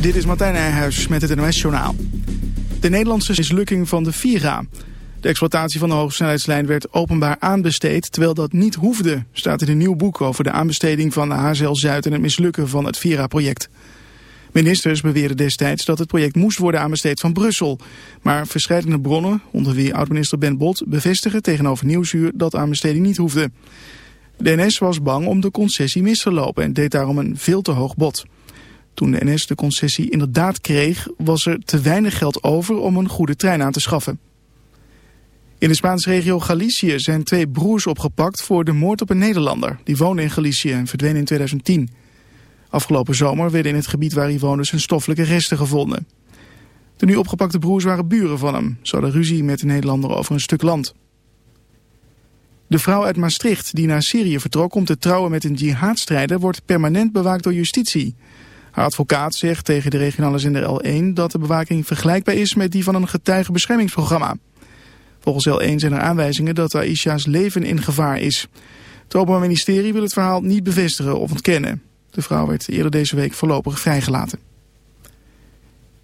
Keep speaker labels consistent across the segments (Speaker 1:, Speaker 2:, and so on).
Speaker 1: Dit is Martijn Nijhuis met het NOS-journaal. De Nederlandse mislukking van de Vira. De exploitatie van de hoogsnelheidslijn werd openbaar aanbesteed... terwijl dat niet hoefde, staat in een nieuw boek... over de aanbesteding van de HZL Zuid en het mislukken van het Vira-project. Ministers beweerden destijds dat het project moest worden aanbesteed van Brussel. Maar verschillende bronnen, onder wie oud-minister Ben Bot... bevestigen tegenover Nieuwsuur dat aanbesteding niet hoefde. De NS was bang om de concessie mis te lopen... en deed daarom een veel te hoog bod. Toen de NS de concessie inderdaad kreeg, was er te weinig geld over om een goede trein aan te schaffen. In de Spaanse regio Galicië zijn twee broers opgepakt voor de moord op een Nederlander. Die woonde in Galicië en verdween in 2010. Afgelopen zomer werden in het gebied waar hij woonde zijn stoffelijke resten gevonden. De nu opgepakte broers waren buren van hem. Ze hadden ruzie met de Nederlander over een stuk land. De vrouw uit Maastricht die naar Syrië vertrok om te trouwen met een jihadstrijder wordt permanent bewaakt door justitie. Haar advocaat zegt tegen de regionale zender L1 dat de bewaking vergelijkbaar is met die van een getuigenbeschermingsprogramma. Volgens L1 zijn er aanwijzingen dat Aisha's leven in gevaar is. Het Openbaar Ministerie wil het verhaal niet bevestigen of ontkennen. De vrouw werd eerder deze week voorlopig vrijgelaten.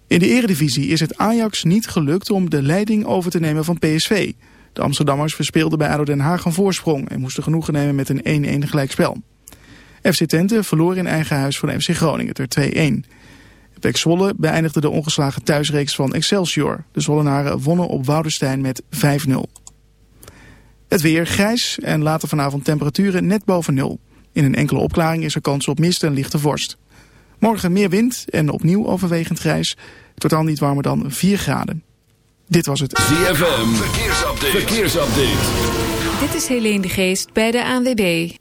Speaker 1: In de eredivisie is het Ajax niet gelukt om de leiding over te nemen van PSV. De Amsterdammers verspeelden bij ADO Den Haag een voorsprong en moesten genoegen nemen met een 1-1 gelijkspel. FC Twente verloor in eigen huis van FC Groningen ter 2-1. Pek Zwolle beëindigde de ongeslagen thuisreeks van Excelsior. De Zwollenaren wonnen op Woudenstein met 5-0. Het weer grijs en later vanavond temperaturen net boven nul. In een enkele opklaring is er kans op mist en lichte vorst. Morgen meer wind en opnieuw overwegend grijs. Totaal niet warmer dan 4 graden. Dit was het
Speaker 2: ZFM Verkeersupdate. Verkeersupdate.
Speaker 3: Dit is Helene de Geest bij de ANWB.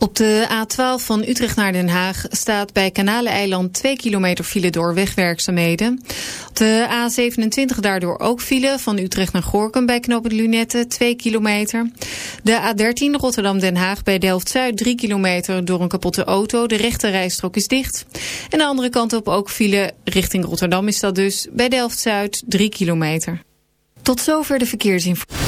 Speaker 3: Op de A12 van Utrecht naar Den Haag staat bij Kanaleneiland 2 kilometer file door wegwerkzaamheden. Op de A27 daardoor ook file van Utrecht naar Gorkum bij knooppunt Lunette 2 kilometer. De A13 Rotterdam-Den Haag bij Delft-Zuid 3 kilometer door een kapotte auto. De rechte rijstrook is dicht. En de andere kant op ook file richting Rotterdam is dat dus bij Delft-Zuid 3 kilometer. Tot zover de verkeersinformatie.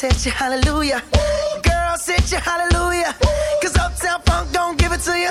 Speaker 4: hit you, hallelujah. Girls hit you, hallelujah. Cause Uptown Funk don't give it to you.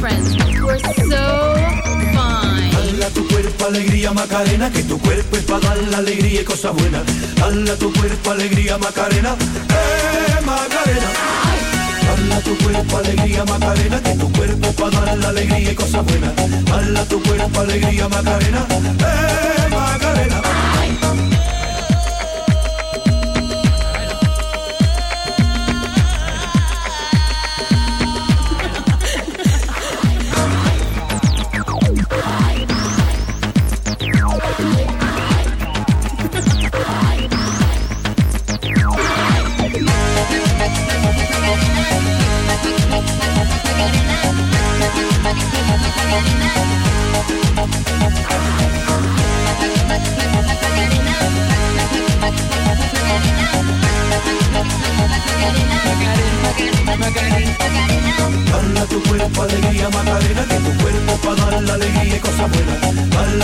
Speaker 5: friends were so fine.
Speaker 6: Hala tu cuerpo alegría Macarena, que tu cuerpo es para dar la alegría y cosas buenas. Hala tu cuerpo alegría Macarena, eh Macarena. Hala tu cuerpo alegría Macarena, que tu cuerpo es para dar la alegría y cosas buenas. Hala tu cuerpo alegría Macarena, eh Macarena.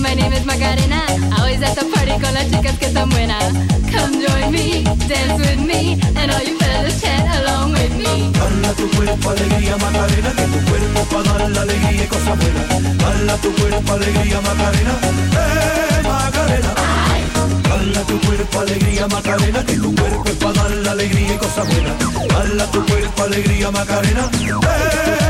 Speaker 5: my name is Macarena. Always at the party con las chicas que están buenas. Come join me, dance with me, and all you fellas chat along with me.
Speaker 6: Hala tu cuerpo alegría Macarena, que tu cuerpo para dar la alegría y cosas buenas. Hala tu cuerpo alegría Macarena, eh Macarena. Hala tu cuerpo alegría Macarena, que tu cuerpo para dar la alegría y cosas buenas. Hala tu cuerpo alegría Macarena, eh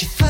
Speaker 7: She phone.